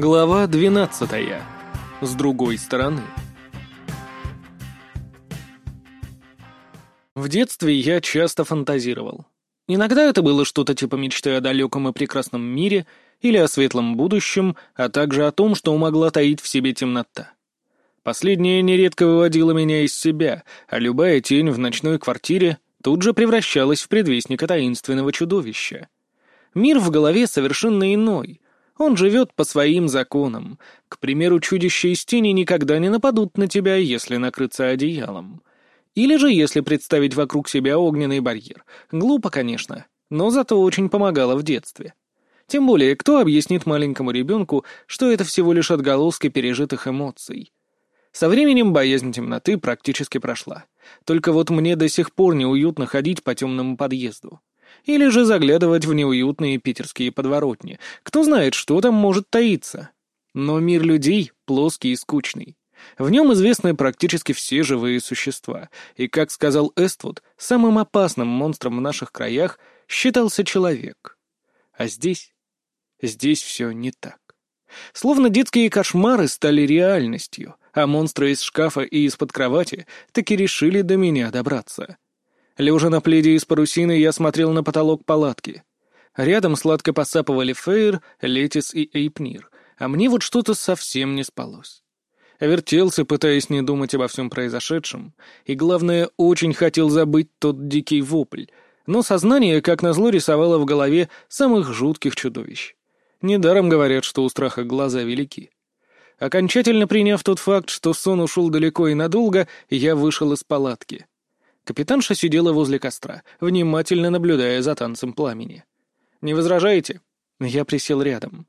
Глава 12. С другой стороны. В детстве я часто фантазировал. Иногда это было что-то типа мечты о далеком и прекрасном мире или о светлом будущем, а также о том, что могла таить в себе темнота. Последнее нередко выводило меня из себя, а любая тень в ночной квартире тут же превращалась в предвестника таинственного чудовища. Мир в голове совершенно иной — он живет по своим законам. К примеру, чудища из тени никогда не нападут на тебя, если накрыться одеялом. Или же, если представить вокруг себя огненный барьер. Глупо, конечно, но зато очень помогало в детстве. Тем более, кто объяснит маленькому ребенку, что это всего лишь отголоски пережитых эмоций? Со временем боязнь темноты практически прошла. Только вот мне до сих пор неуютно ходить по темному подъезду. Или же заглядывать в неуютные питерские подворотни. Кто знает, что там может таиться. Но мир людей плоский и скучный. В нем известны практически все живые существа, и, как сказал Эствуд, самым опасным монстром в наших краях считался человек. А здесь... здесь все не так. Словно детские кошмары стали реальностью, а монстры из шкафа и из-под кровати таки решили до меня добраться. Лежа на пледе из парусины, я смотрел на потолок палатки. Рядом сладко посапывали Фейр, Летис и Эйпнир, а мне вот что-то совсем не спалось. Вертелся, пытаясь не думать обо всем произошедшем, и, главное, очень хотел забыть тот дикий вопль, но сознание, как назло, рисовало в голове самых жутких чудовищ. Недаром говорят, что у страха глаза велики. Окончательно приняв тот факт, что сон ушел далеко и надолго, я вышел из палатки. Капитанша сидела возле костра, внимательно наблюдая за танцем пламени. «Не возражаете?» Я присел рядом.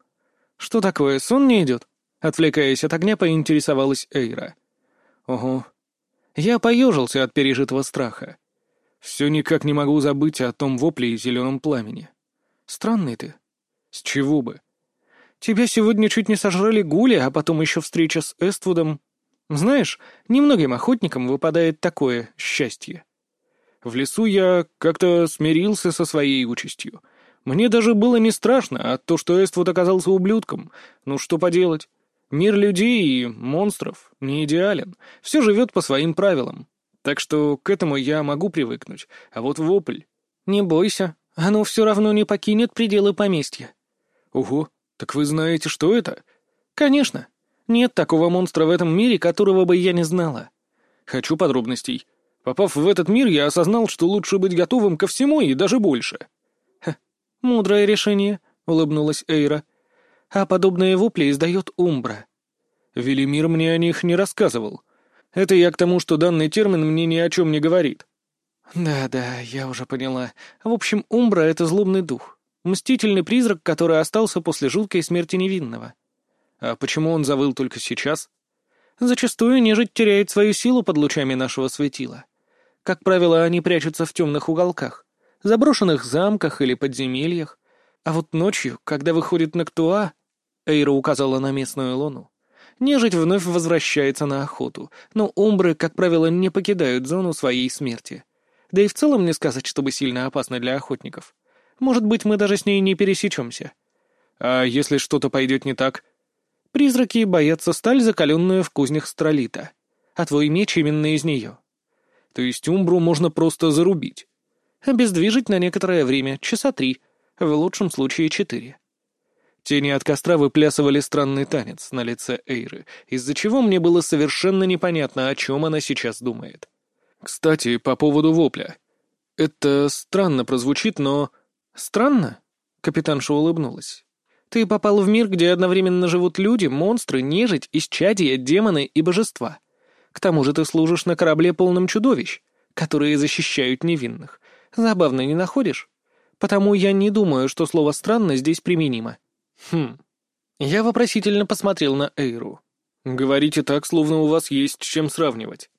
«Что такое, сон не идет?» Отвлекаясь от огня, поинтересовалась Эйра. «Ого». Я поежился от пережитого страха. Все никак не могу забыть о том вопле и зеленом пламени. Странный ты. С чего бы? Тебя сегодня чуть не сожрали гули, а потом еще встреча с Эствудом. Знаешь, немногим охотникам выпадает такое счастье. В лесу я как-то смирился со своей участью. Мне даже было не страшно, а то, что Эствуд оказался ублюдком. Ну что поделать? Мир людей и монстров не идеален. Все живет по своим правилам. Так что к этому я могу привыкнуть. А вот вопль... Не бойся, оно все равно не покинет пределы поместья. Ого, так вы знаете, что это? Конечно. Нет такого монстра в этом мире, которого бы я не знала. Хочу подробностей. Попав в этот мир, я осознал, что лучше быть готовым ко всему и даже больше. «Ха, мудрое решение», — улыбнулась Эйра. «А подобные вопли издает Умбра». Велимир мне о них не рассказывал. Это я к тому, что данный термин мне ни о чем не говорит. «Да-да, я уже поняла. В общем, Умбра — это злобный дух. Мстительный призрак, который остался после жуткой смерти невинного. А почему он завыл только сейчас?» Зачастую нежить теряет свою силу под лучами нашего светила. Как правило, они прячутся в темных уголках, заброшенных замках или подземельях. А вот ночью, когда выходит Нактуа, Эйра указала на местную луну, нежить вновь возвращается на охоту, но умбры, как правило, не покидают зону своей смерти. Да и в целом не сказать, чтобы сильно опасно для охотников. Может быть, мы даже с ней не пересечемся. А если что-то пойдет не так? Призраки боятся сталь, закаленную в кузнях стролита. А твой меч именно из нее. То есть Умбру можно просто зарубить. Обездвижить на некоторое время, часа три, в лучшем случае четыре. Тени от костра выплясывали странный танец на лице Эйры, из-за чего мне было совершенно непонятно, о чем она сейчас думает. Кстати, по поводу вопля. Это странно прозвучит, но... Странно? Капитанша улыбнулась. Ты попал в мир, где одновременно живут люди, монстры, нежить, исчадия, демоны и божества. К тому же ты служишь на корабле полном чудовищ, которые защищают невинных. Забавно не находишь? Потому я не думаю, что слово «странно» здесь применимо. Хм. Я вопросительно посмотрел на Эйру. Говорите так, словно у вас есть с чем сравнивать.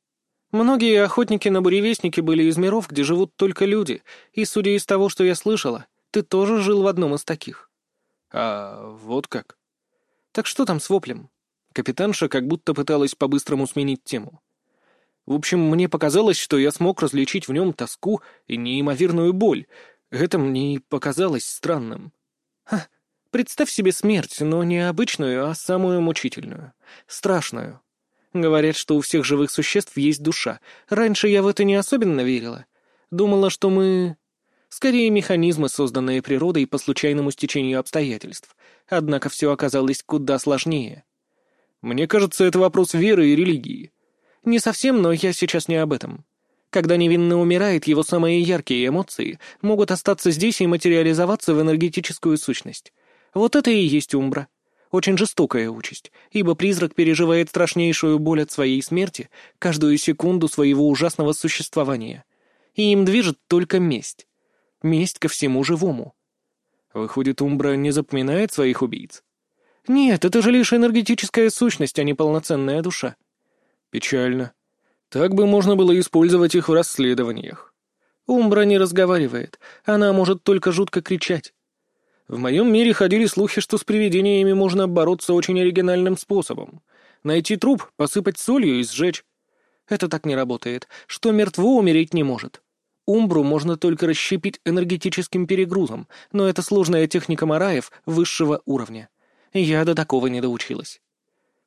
Многие охотники на буревестники были из миров, где живут только люди, и, судя из того, что я слышала, ты тоже жил в одном из таких. А вот как. Так что там с воплем? Капитанша как будто пыталась по-быстрому сменить тему. В общем, мне показалось, что я смог различить в нем тоску и неимоверную боль. Это мне и показалось странным. Ха, Представь себе смерть, но не обычную, а самую мучительную. Страшную. Говорят, что у всех живых существ есть душа. Раньше я в это не особенно верила. Думала, что мы... Скорее, механизмы, созданные природой по случайному стечению обстоятельств. Однако все оказалось куда сложнее. Мне кажется, это вопрос веры и религии. Не совсем, но я сейчас не об этом. Когда невинно умирает, его самые яркие эмоции могут остаться здесь и материализоваться в энергетическую сущность. Вот это и есть Умбра. Очень жестокая участь, ибо призрак переживает страшнейшую боль от своей смерти каждую секунду своего ужасного существования. И им движет только месть. Месть ко всему живому. Выходит, Умбра не запоминает своих убийц? Нет, это же лишь энергетическая сущность, а не полноценная душа. Печально. Так бы можно было использовать их в расследованиях. Умбра не разговаривает, она может только жутко кричать. В моем мире ходили слухи, что с привидениями можно бороться очень оригинальным способом. Найти труп, посыпать солью и сжечь. Это так не работает. Что мертво умереть не может. Умбру можно только расщепить энергетическим перегрузом, но это сложная техника мараев высшего уровня. Я до такого не доучилась.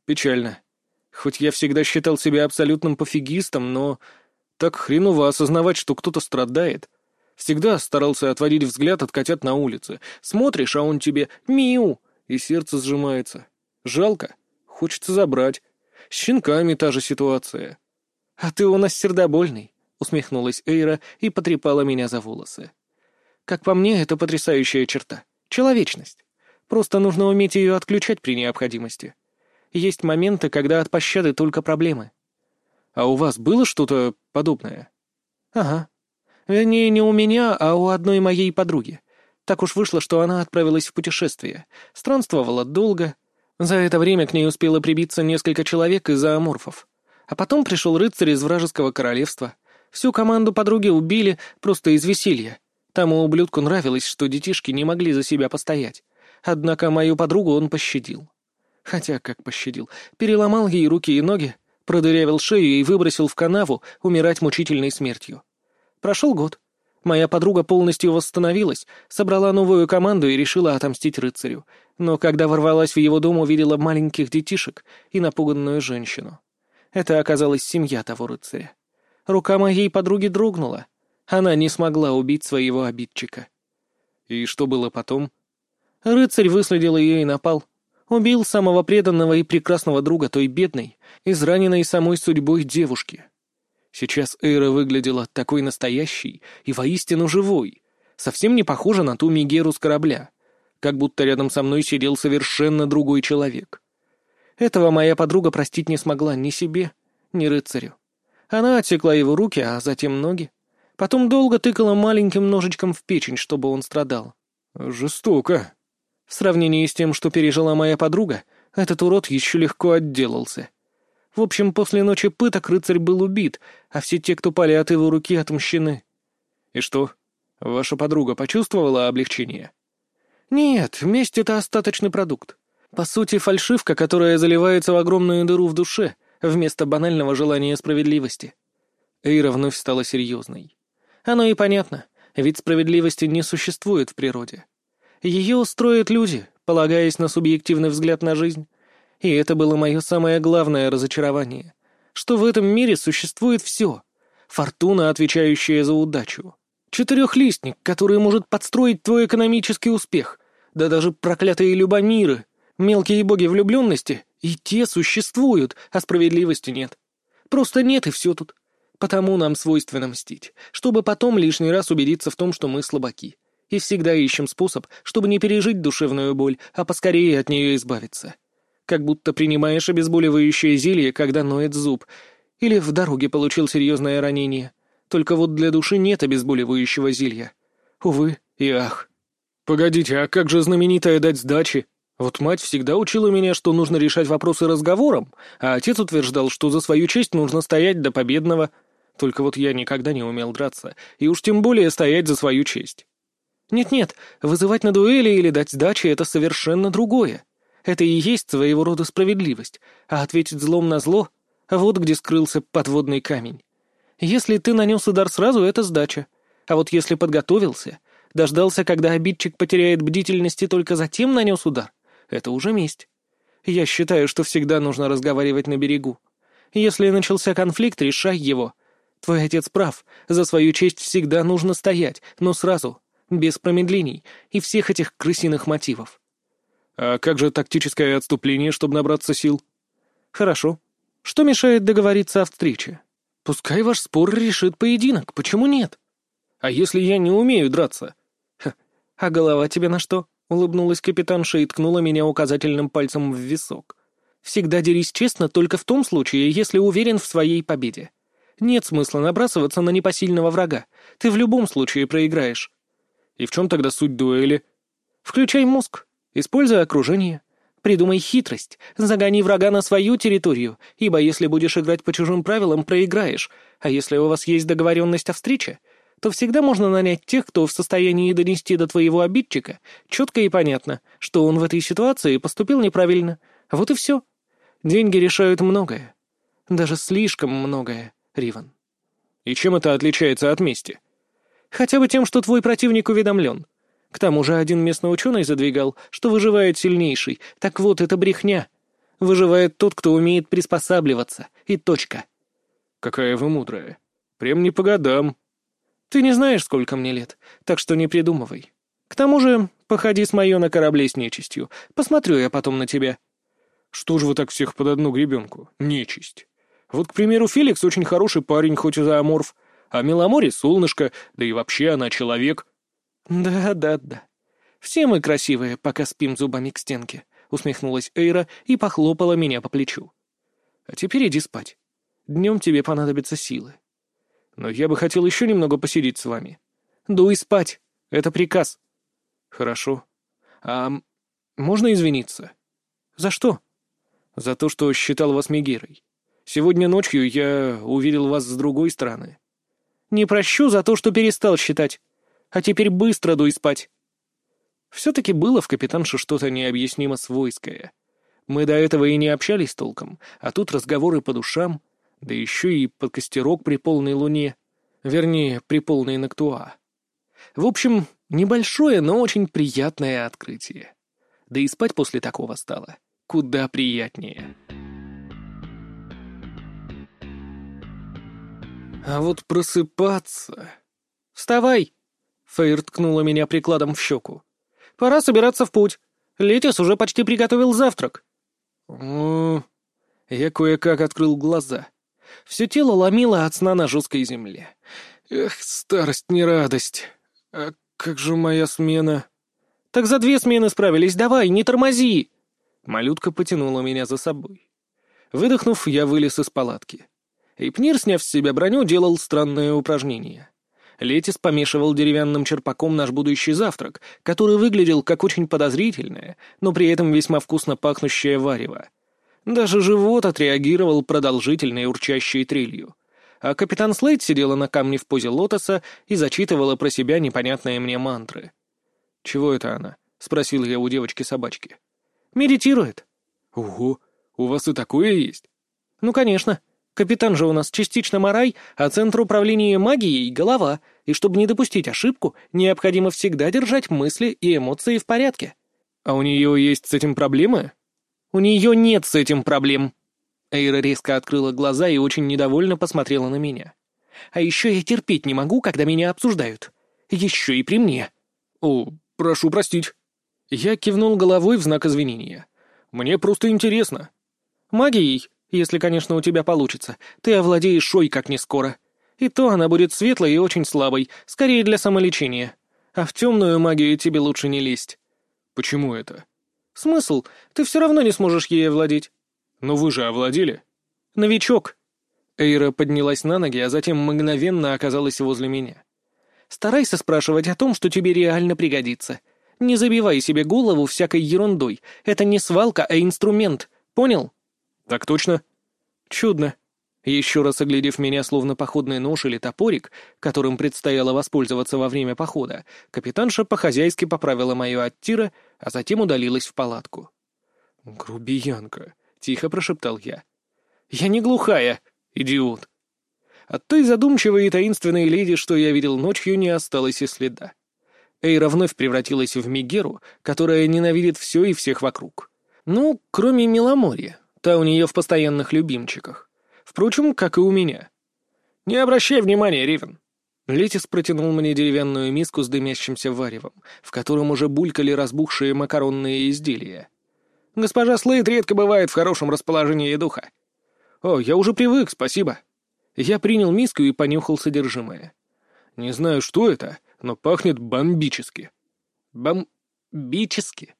Печально. Хоть я всегда считал себя абсолютным пофигистом, но так хреново осознавать, что кто-то страдает. Всегда старался отводить взгляд от котят на улице. Смотришь, а он тебе «Миу!» и сердце сжимается. Жалко. Хочется забрать. С щенками та же ситуация. «А ты у нас сердобольный усмехнулась Эйра и потрепала меня за волосы. «Как по мне, это потрясающая черта. Человечность. Просто нужно уметь ее отключать при необходимости. Есть моменты, когда от пощады только проблемы». «А у вас было что-то подобное?» «Ага. Вернее, не у меня, а у одной моей подруги. Так уж вышло, что она отправилась в путешествие. Странствовала долго. За это время к ней успело прибиться несколько человек из-за аморфов. А потом пришел рыцарь из вражеского королевства. Всю команду подруги убили просто из веселья. Тому ублюдку нравилось, что детишки не могли за себя постоять. Однако мою подругу он пощадил. Хотя как пощадил? Переломал ей руки и ноги, продырявил шею и выбросил в канаву умирать мучительной смертью. Прошел год. Моя подруга полностью восстановилась, собрала новую команду и решила отомстить рыцарю. Но когда ворвалась в его дом, увидела маленьких детишек и напуганную женщину. Это оказалась семья того рыцаря. Рука моей подруги дрогнула. Она не смогла убить своего обидчика. И что было потом? Рыцарь выследил ее и напал. Убил самого преданного и прекрасного друга той бедной, израненной самой судьбой девушки. Сейчас Эйра выглядела такой настоящей и воистину живой, совсем не похожа на ту Мигеру с корабля, как будто рядом со мной сидел совершенно другой человек. Этого моя подруга простить не смогла ни себе, ни рыцарю. Она отсекла его руки, а затем ноги. Потом долго тыкала маленьким ножичком в печень, чтобы он страдал. Жестоко. В сравнении с тем, что пережила моя подруга, этот урод еще легко отделался. В общем, после ночи пыток рыцарь был убит, а все те, кто пали от его руки, отмщены. И что, ваша подруга почувствовала облегчение? Нет, месть — это остаточный продукт. По сути, фальшивка, которая заливается в огромную дыру в душе, вместо банального желания справедливости. Эйра вновь стала серьезной. Оно и понятно, ведь справедливости не существует в природе. Ее устроят люди, полагаясь на субъективный взгляд на жизнь. И это было мое самое главное разочарование, что в этом мире существует все. Фортуна, отвечающая за удачу. Четырехлистник, который может подстроить твой экономический успех. Да даже проклятые любомиры, мелкие боги влюбленности и те существуют, а справедливости нет. Просто нет, и все тут. Потому нам свойственно мстить, чтобы потом лишний раз убедиться в том, что мы слабаки. И всегда ищем способ, чтобы не пережить душевную боль, а поскорее от нее избавиться. Как будто принимаешь обезболивающее зелье, когда ноет зуб. Или в дороге получил серьезное ранение. Только вот для души нет обезболивающего зелья. Увы и ах. «Погодите, а как же знаменитая дать сдачи?» Вот мать всегда учила меня, что нужно решать вопросы разговором, а отец утверждал, что за свою честь нужно стоять до победного. Только вот я никогда не умел драться, и уж тем более стоять за свою честь. Нет-нет, вызывать на дуэли или дать сдачи — это совершенно другое. Это и есть своего рода справедливость, а ответить злом на зло — вот где скрылся подводный камень. Если ты нанес удар сразу, это сдача. А вот если подготовился, Дождался, когда обидчик потеряет бдительность и только затем нанес удар. Это уже месть. Я считаю, что всегда нужно разговаривать на берегу. Если начался конфликт, решай его. Твой отец прав, за свою честь всегда нужно стоять, но сразу, без промедлений и всех этих крысиных мотивов. А как же тактическое отступление, чтобы набраться сил? Хорошо. Что мешает договориться о встрече? Пускай ваш спор решит поединок, почему нет? А если я не умею драться? Ха, а голова тебе на что? Улыбнулась капитанша и ткнула меня указательным пальцем в висок. Всегда дерись честно только в том случае, если уверен в своей победе. Нет смысла набрасываться на непосильного врага. Ты в любом случае проиграешь. И в чем тогда суть дуэли? Включай мозг. Используй окружение. Придумай хитрость. Загони врага на свою территорию, ибо если будешь играть по чужим правилам, проиграешь. А если у вас есть договоренность о встрече, то всегда можно нанять тех, кто в состоянии донести до твоего обидчика четко и понятно, что он в этой ситуации поступил неправильно. Вот и все. Деньги решают многое. Даже слишком многое, Риван. И чем это отличается от мести? Хотя бы тем, что твой противник уведомлен. К тому же один местный ученый задвигал, что выживает сильнейший. Так вот, это брехня. Выживает тот, кто умеет приспосабливаться. И точка. Какая вы мудрая. Прям не по годам. Ты не знаешь, сколько мне лет, так что не придумывай. К тому же, походи с моё на корабле с нечистью. Посмотрю я потом на тебя. Что же вы так всех под одну гребенку? Нечисть. Вот, к примеру, Феликс очень хороший парень, хоть и зооморф. А Меломори — солнышко, да и вообще она человек. «Да-да-да. Все мы красивые, пока спим зубами к стенке», — усмехнулась Эйра и похлопала меня по плечу. «А теперь иди спать. Днем тебе понадобятся силы. Но я бы хотел еще немного посидеть с вами. Дуй спать. Это приказ». «Хорошо. А можно извиниться?» «За что?» «За то, что считал вас Мегерой. Сегодня ночью я увидел вас с другой стороны». Не прощу за то, что перестал считать. А теперь быстро дуй спать. Все-таки было в капитанше что-то необъяснимо свойское. Мы до этого и не общались толком, а тут разговоры по душам, да еще и под костерок при полной луне. Вернее, при полной Нактуа. В общем, небольшое, но очень приятное открытие. Да и спать после такого стало куда приятнее. А вот просыпаться... «Вставай!» — Фейр ткнула меня прикладом в щеку. «Пора собираться в путь. Летис уже почти приготовил завтрак». О, я кое-как открыл глаза. Все тело ломило от сна на жесткой земле. Эх, старость не радость. А как же моя смена? Так за две смены справились, давай, не тормози! Малютка потянула меня за собой. Выдохнув, я вылез из палатки. Эйпнир, сняв с себя броню, делал странное упражнение. Летис помешивал деревянным черпаком наш будущий завтрак, который выглядел как очень подозрительное, но при этом весьма вкусно пахнущее варево. Даже живот отреагировал продолжительной урчащей трелью. А капитан Слейд сидела на камне в позе лотоса и зачитывала про себя непонятные мне мантры. «Чего это она?» — спросил я у девочки-собачки. «Медитирует». «Ого, у вас и такое есть?» «Ну, конечно. Капитан же у нас частично Марай, а Центр управления магией — голова, и чтобы не допустить ошибку, необходимо всегда держать мысли и эмоции в порядке. А у нее есть с этим проблемы? У нее нет с этим проблем. Эйра резко открыла глаза и очень недовольно посмотрела на меня. А еще я терпеть не могу, когда меня обсуждают. Еще и при мне. О, прошу простить. Я кивнул головой в знак извинения. Мне просто интересно. Магией если, конечно, у тебя получится. Ты овладеешь шой как не скоро. И то она будет светлой и очень слабой, скорее для самолечения. А в темную магию тебе лучше не лезть. Почему это? Смысл? Ты все равно не сможешь ей овладеть. Но вы же овладели. Новичок. Эйра поднялась на ноги, а затем мгновенно оказалась возле меня. Старайся спрашивать о том, что тебе реально пригодится. Не забивай себе голову всякой ерундой. Это не свалка, а инструмент. Понял? «Так точно?» «Чудно». Еще раз оглядев меня, словно походный нож или топорик, которым предстояло воспользоваться во время похода, капитанша по-хозяйски поправила мое оттира, а затем удалилась в палатку. «Грубиянка», — тихо прошептал я. «Я не глухая, идиот». От той задумчивой и таинственной леди, что я видел ночью, не осталось и следа. Эйра вновь превратилась в Мегеру, которая ненавидит все и всех вокруг. Ну, кроме Миломорья, та у нее в постоянных любимчиках. Впрочем, как и у меня. «Не обращай внимания, Ривен!» Летис протянул мне деревянную миску с дымящимся варевом, в котором уже булькали разбухшие макаронные изделия. «Госпожа Слейд редко бывает в хорошем расположении духа». «О, я уже привык, спасибо». Я принял миску и понюхал содержимое. Не знаю, что это, но пахнет бомбически. Бомбически?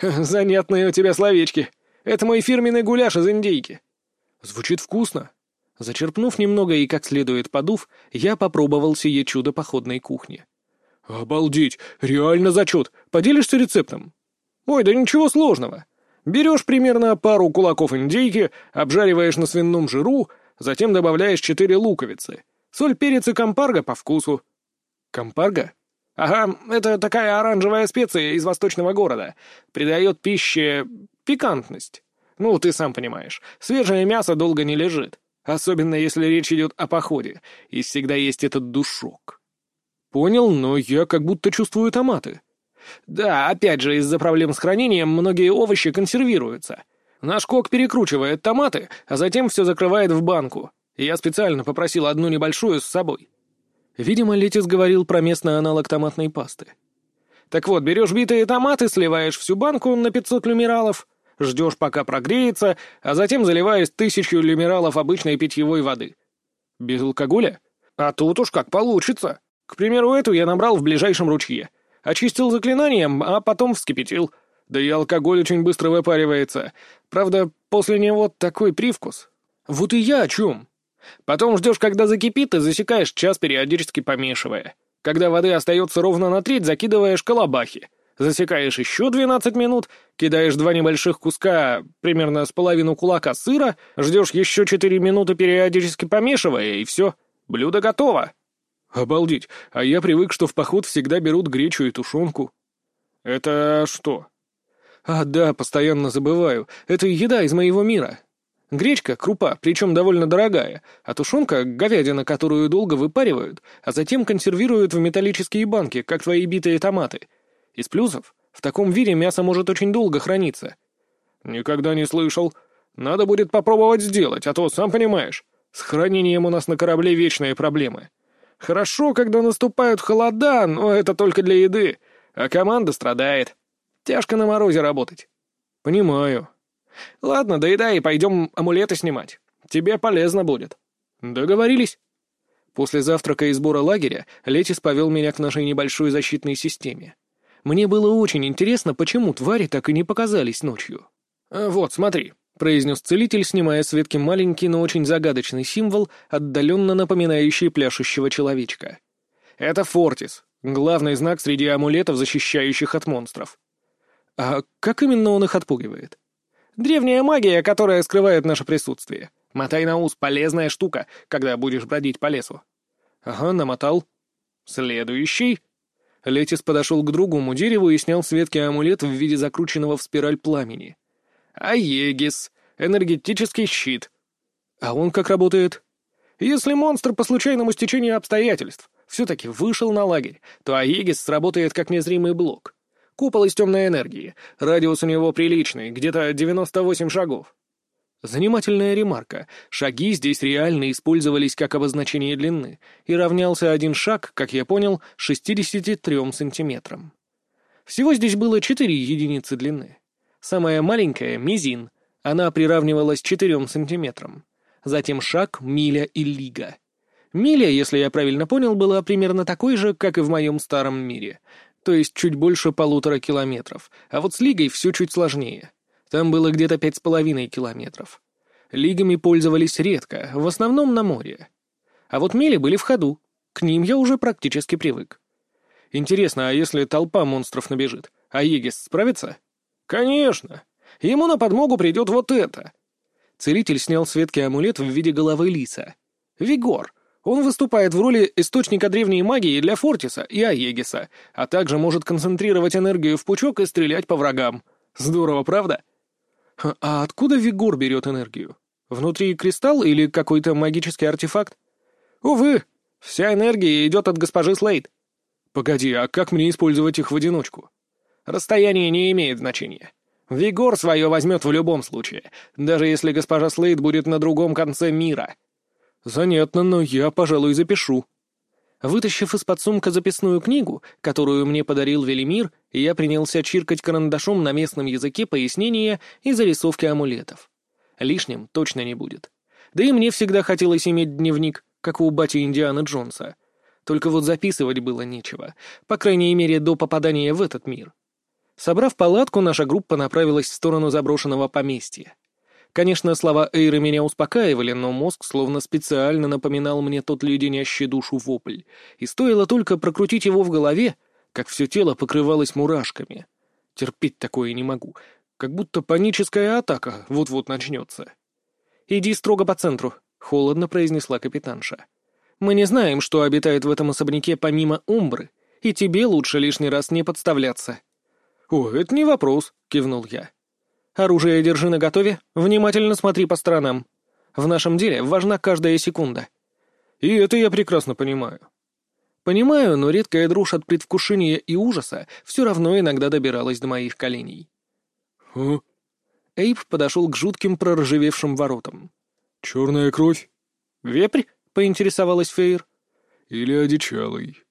Занятные у тебя словечки. Это мой фирменный гуляш из индейки. Звучит вкусно. Зачерпнув немного и как следует подув, я попробовал сие чудо походной кухни. «Обалдеть! Реально зачет! Поделишься рецептом?» «Ой, да ничего сложного. Берешь примерно пару кулаков индейки, обжариваешь на свином жиру, затем добавляешь четыре луковицы. Соль, перец и компарго по вкусу». «Компарго?» «Ага, это такая оранжевая специя из восточного города. Придает пище пикантность. Ну, ты сам понимаешь, свежее мясо долго не лежит. Особенно если речь идет о походе, и всегда есть этот душок. Понял, но я как будто чувствую томаты. Да, опять же, из-за проблем с хранением многие овощи консервируются. Наш кок перекручивает томаты, а затем все закрывает в банку. Я специально попросил одну небольшую с собой. Видимо, Летис говорил про местный аналог томатной пасты. Так вот, берешь битые томаты, сливаешь всю банку на 500 люмералов, ждешь, пока прогреется, а затем заливаешь тысячу люмералов обычной питьевой воды. Без алкоголя? А тут уж как получится. К примеру, эту я набрал в ближайшем ручье. Очистил заклинанием, а потом вскипятил. Да и алкоголь очень быстро выпаривается. Правда, после него такой привкус. Вот и я о чем. Потом ждешь, когда закипит, и засекаешь час, периодически помешивая. Когда воды остается ровно на треть, закидываешь колобахи засекаешь еще 12 минут, кидаешь два небольших куска, примерно с половину кулака сыра, ждешь еще 4 минуты, периодически помешивая, и все, блюдо готово. Обалдеть, а я привык, что в поход всегда берут гречу и тушенку. Это что? А, да, постоянно забываю. Это еда из моего мира. Гречка — крупа, причем довольно дорогая, а тушенка — говядина, которую долго выпаривают, а затем консервируют в металлические банки, как твои битые томаты — из плюсов, в таком виде мясо может очень долго храниться. Никогда не слышал. Надо будет попробовать сделать, а то, сам понимаешь, с хранением у нас на корабле вечные проблемы. Хорошо, когда наступают холода, но это только для еды, а команда страдает. Тяжко на морозе работать. Понимаю. Ладно, доедай и пойдем амулеты снимать. Тебе полезно будет. Договорились. После завтрака и сбора лагеря Летис повел меня к нашей небольшой защитной системе. Мне было очень интересно, почему твари так и не показались ночью. «А «Вот, смотри», — произнес целитель, снимая с ветки маленький, но очень загадочный символ, отдаленно напоминающий пляшущего человечка. «Это Фортис, главный знак среди амулетов, защищающих от монстров». «А как именно он их отпугивает?» «Древняя магия, которая скрывает наше присутствие. Мотай на ус — полезная штука, когда будешь бродить по лесу». «Ага, намотал». «Следующий», Летис подошел к другому дереву и снял с ветки амулет в виде закрученного в спираль пламени. «Аегис! Энергетический щит!» «А он как работает?» «Если монстр по случайному стечению обстоятельств все-таки вышел на лагерь, то Аегис сработает как незримый блок. Купол из темной энергии, радиус у него приличный, где-то 98 шагов. Занимательная ремарка. Шаги здесь реально использовались как обозначение длины, и равнялся один шаг, как я понял, 63 сантиметрам. Всего здесь было 4 единицы длины. Самая маленькая — мизин, она приравнивалась 4 сантиметрам. Затем шаг, миля и лига. Миля, если я правильно понял, была примерно такой же, как и в моем старом мире, то есть чуть больше полутора километров, а вот с лигой все чуть сложнее — там было где-то пять с половиной километров. Лигами пользовались редко, в основном на море. А вот мели были в ходу. К ним я уже практически привык. Интересно, а если толпа монстров набежит, а Егис справится? Конечно. Ему на подмогу придет вот это. Целитель снял с ветки амулет в виде головы лиса. Вигор. Он выступает в роли источника древней магии для Фортиса и Аегиса, а также может концентрировать энергию в пучок и стрелять по врагам. Здорово, правда? А откуда Вигор берет энергию? Внутри кристалл или какой-то магический артефакт? Увы, вся энергия идет от госпожи Слейд. Погоди, а как мне использовать их в одиночку? Расстояние не имеет значения. Вигор свое возьмет в любом случае, даже если госпожа Слейд будет на другом конце мира. Занятно, но я, пожалуй, запишу. Вытащив из-под сумка записную книгу, которую мне подарил Велимир, я принялся чиркать карандашом на местном языке пояснения и зарисовки амулетов. Лишним точно не будет. Да и мне всегда хотелось иметь дневник, как у бати Индиана Джонса. Только вот записывать было нечего, по крайней мере, до попадания в этот мир. Собрав палатку, наша группа направилась в сторону заброшенного поместья. Конечно, слова Эйры меня успокаивали, но мозг словно специально напоминал мне тот леденящий душу вопль, и стоило только прокрутить его в голове, как все тело покрывалось мурашками. Терпеть такое не могу, как будто паническая атака вот-вот начнется. «Иди строго по центру», — холодно произнесла капитанша. «Мы не знаем, что обитает в этом особняке помимо Умбры, и тебе лучше лишний раз не подставляться». «О, это не вопрос», — кивнул я. Оружие держи наготове, внимательно смотри по сторонам. В нашем деле важна каждая секунда. И это я прекрасно понимаю. Понимаю, но редкая дрожь от предвкушения и ужаса все равно иногда добиралась до моих коленей. «О?» Эйп подошел к жутким проржавевшим воротам. «Черная кровь?» «Вепрь?» — поинтересовалась Фейр. «Или одичалый?»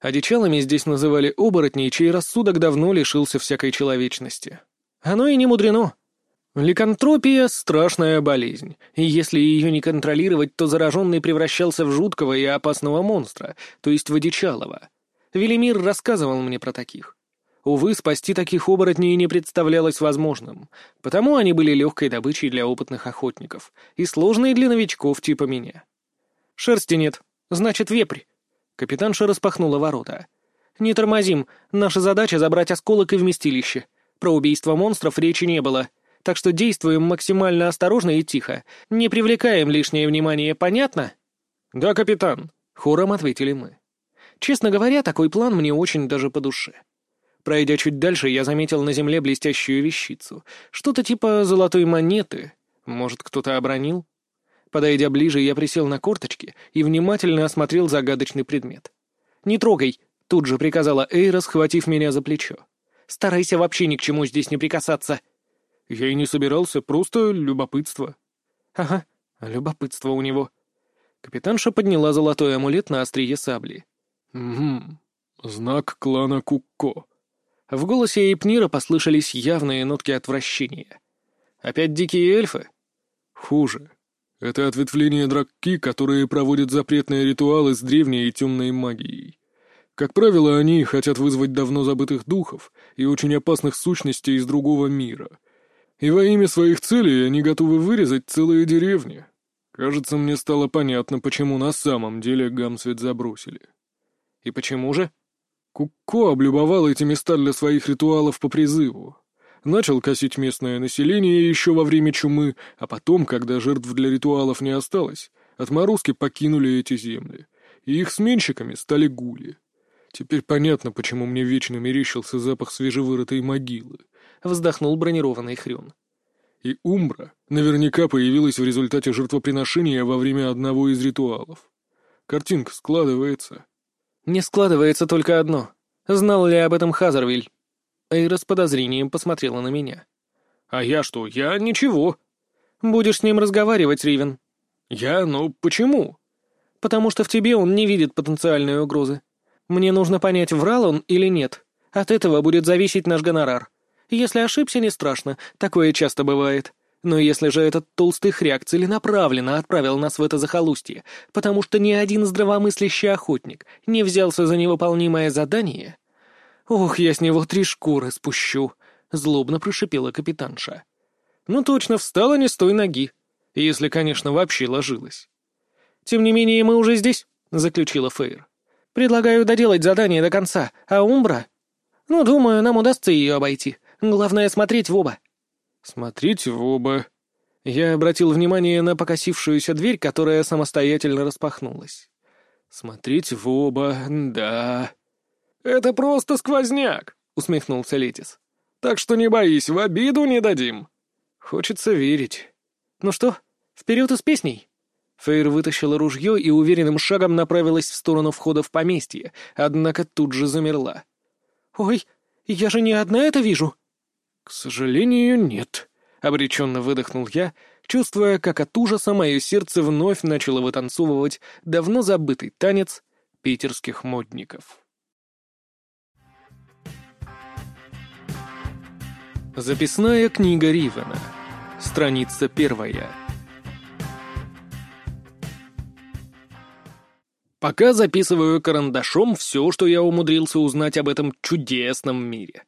Одичалыми здесь называли оборотней, чей рассудок давно лишился всякой человечности. Оно и не мудрено. Ликантропия — страшная болезнь, и если ее не контролировать, то зараженный превращался в жуткого и опасного монстра, то есть в. Велимир рассказывал мне про таких. Увы, спасти таких оборотней не представлялось возможным, потому они были легкой добычей для опытных охотников и сложной для новичков типа меня. «Шерсти нет, значит, вепрь». Капитанша распахнула ворота. «Не тормозим, наша задача — забрать осколок и вместилище». Про убийство монстров речи не было, так что действуем максимально осторожно и тихо. Не привлекаем лишнее внимание, понятно?» «Да, капитан», — хором ответили мы. Честно говоря, такой план мне очень даже по душе. Пройдя чуть дальше, я заметил на земле блестящую вещицу. Что-то типа золотой монеты. Может, кто-то обронил? Подойдя ближе, я присел на корточки и внимательно осмотрел загадочный предмет. «Не трогай!» — тут же приказала Эйра, схватив меня за плечо. Старайся вообще ни к чему здесь не прикасаться». «Я и не собирался, просто любопытство». «Ага, любопытство у него». Капитанша подняла золотой амулет на острие сабли. «Угу, знак клана Кукко». В голосе Эйпнира послышались явные нотки отвращения. «Опять дикие эльфы?» «Хуже. Это ответвление дракки, которые проводят запретные ритуалы с древней и темной магией. Как правило, они хотят вызвать давно забытых духов и очень опасных сущностей из другого мира. И во имя своих целей они готовы вырезать целые деревни. Кажется, мне стало понятно, почему на самом деле Гамсвет забросили. И почему же? Кукко облюбовал эти места для своих ритуалов по призыву. Начал косить местное население еще во время чумы, а потом, когда жертв для ритуалов не осталось, отморозки покинули эти земли, и их сменщиками стали гули. Теперь понятно, почему мне вечно мерещился запах свежевырытой могилы. Вздохнул бронированный хрен. И Умбра наверняка появилась в результате жертвоприношения во время одного из ритуалов. Картинка складывается. Не складывается только одно. Знал ли об этом Хазарвиль? Эйра с подозрением посмотрела на меня. «А я что? Я ничего». «Будешь с ним разговаривать, Ривен». «Я? Ну, почему?» «Потому что в тебе он не видит потенциальной угрозы. Мне нужно понять, врал он или нет. От этого будет зависеть наш гонорар. Если ошибся, не страшно, такое часто бывает. Но если же этот толстый хряк целенаправленно отправил нас в это захолустье, потому что ни один здравомыслящий охотник не взялся за невыполнимое задание... Ох, я с него три шкуры спущу, — злобно прошипела капитанша. Ну точно, встала не с той ноги. Если, конечно, вообще ложилась. «Тем не менее, мы уже здесь», — заключила Фейр. Предлагаю доделать задание до конца, а Умбра... Ну, думаю, нам удастся ее обойти. Главное — смотреть в оба». «Смотреть в оба». Я обратил внимание на покосившуюся дверь, которая самостоятельно распахнулась. «Смотреть в оба, да...» «Это просто сквозняк», — усмехнулся Летис. «Так что не боись, в обиду не дадим». «Хочется верить. Ну что, вперед из песней?» Фейр вытащила ружье и уверенным шагом направилась в сторону входа в поместье, однако тут же замерла. «Ой, я же не одна это вижу!» «К сожалению, нет», — обреченно выдохнул я, чувствуя, как от ужаса мое сердце вновь начало вытанцовывать давно забытый танец питерских модников. Записная книга Ривена. Страница первая. Пока записываю карандашом все, что я умудрился узнать об этом чудесном мире.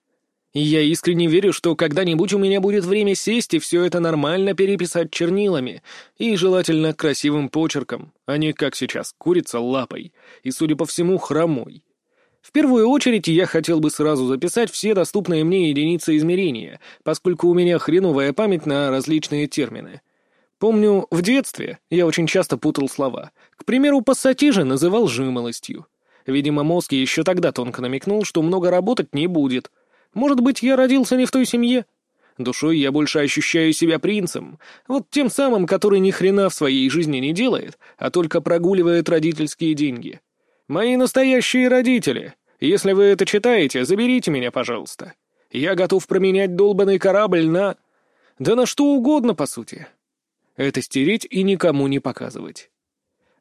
И я искренне верю, что когда-нибудь у меня будет время сесть и все это нормально переписать чернилами, и желательно красивым почерком, а не, как сейчас, курица лапой, и, судя по всему, хромой. В первую очередь я хотел бы сразу записать все доступные мне единицы измерения, поскольку у меня хреновая память на различные термины. Помню, в детстве я очень часто путал слова. К примеру, пассатижи называл жимолостью. Видимо, мозг еще тогда тонко намекнул, что много работать не будет. Может быть, я родился не в той семье? Душой я больше ощущаю себя принцем, вот тем самым, который ни хрена в своей жизни не делает, а только прогуливает родительские деньги. Мои настоящие родители. Если вы это читаете, заберите меня, пожалуйста. Я готов променять долбанный корабль на... Да на что угодно, по сути. Это стереть и никому не показывать.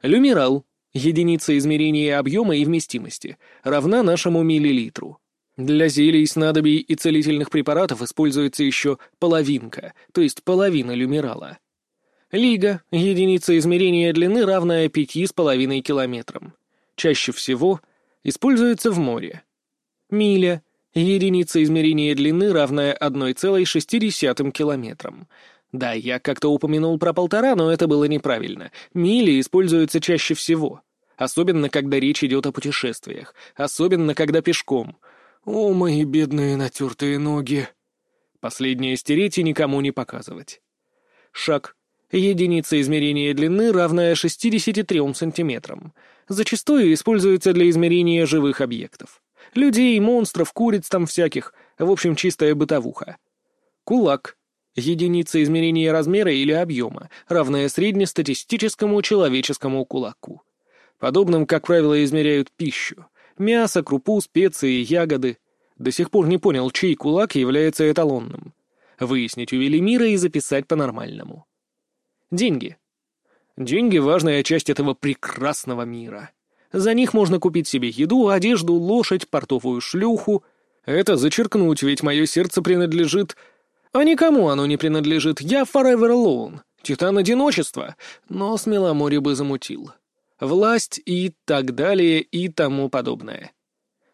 Люмирал, единица измерения объема и вместимости, равна нашему миллилитру. Для зелий, снадобий и целительных препаратов используется еще половинка, то есть половина люмирала. Лига — единица измерения длины, равная пяти с половиной километрам. Чаще всего используется в море. Миля — единица измерения длины, равная 1,6 километрам. Да, я как-то упомянул про полтора, но это было неправильно. Мили используются чаще всего. Особенно, когда речь идет о путешествиях. Особенно, когда пешком. О, мои бедные натертые ноги. Последнее стереть и никому не показывать. Шаг. Единица измерения длины, равная 63 сантиметрам. Зачастую используется для измерения живых объектов. Людей, монстров, куриц там всяких. В общем, чистая бытовуха. Кулак единица измерения размера или объема, равная среднестатистическому человеческому кулаку. Подобным, как правило, измеряют пищу. Мясо, крупу, специи, ягоды. До сих пор не понял, чей кулак является эталонным. Выяснить у Велимира и записать по-нормальному. Деньги. Деньги — важная часть этого прекрасного мира. За них можно купить себе еду, одежду, лошадь, портовую шлюху. Это зачеркнуть, ведь мое сердце принадлежит а никому оно не принадлежит. Я forever alone. Титан одиночества. Но с Меломори бы замутил. Власть и так далее и тому подобное.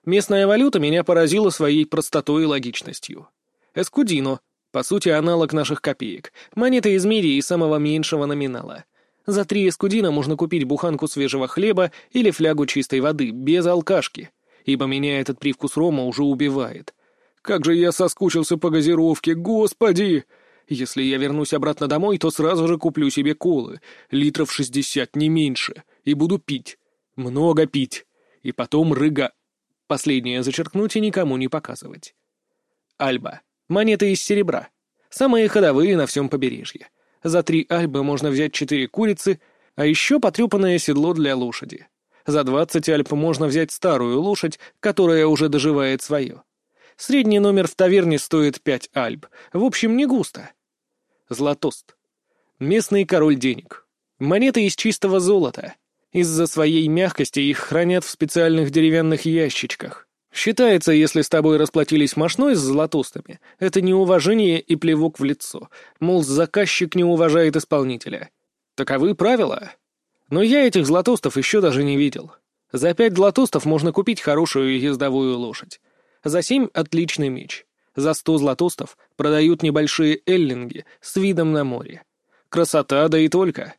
Местная валюта меня поразила своей простотой и логичностью. Эскудино. По сути, аналог наших копеек. Монеты из меди и самого меньшего номинала. За три эскудина можно купить буханку свежего хлеба или флягу чистой воды, без алкашки, ибо меня этот привкус рома уже убивает. Как же я соскучился по газировке, господи! Если я вернусь обратно домой, то сразу же куплю себе колы, литров шестьдесят, не меньше, и буду пить. Много пить. И потом рыга... Последнее зачеркнуть и никому не показывать. Альба. Монеты из серебра. Самые ходовые на всем побережье. За три альбы можно взять четыре курицы, а еще потрепанное седло для лошади. За двадцать альп можно взять старую лошадь, которая уже доживает свое. Средний номер в таверне стоит пять альб. В общем, не густо. Златост. Местный король денег. Монеты из чистого золота. Из-за своей мягкости их хранят в специальных деревянных ящичках. Считается, если с тобой расплатились мошной с златостами, это неуважение и плевок в лицо. Мол, заказчик не уважает исполнителя. Таковы правила. Но я этих златостов еще даже не видел. За пять златостов можно купить хорошую ездовую лошадь. За семь — отличный меч. За сто златостов продают небольшие эллинги с видом на море. Красота, да и только.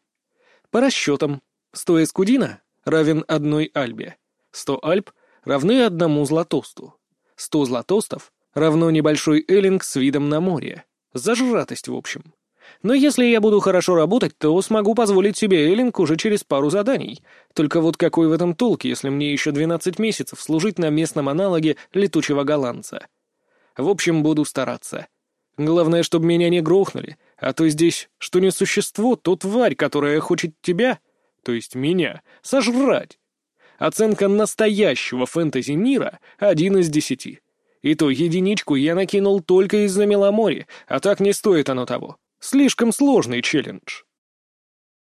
По расчетам, сто эскудина равен одной альбе. Сто альб равны одному златосту. Сто златостов равно небольшой эллинг с видом на море. Зажратость, в общем. Но если я буду хорошо работать, то смогу позволить себе Эллинг уже через пару заданий. Только вот какой в этом толк, если мне еще 12 месяцев служить на местном аналоге летучего голландца? В общем, буду стараться. Главное, чтобы меня не грохнули, а то здесь, что не существо, то тварь, которая хочет тебя то есть меня, сожрать. Оценка настоящего фэнтези-мира — один из десяти. И то единичку я накинул только из-за Меломори, а так не стоит оно того. Слишком сложный челлендж.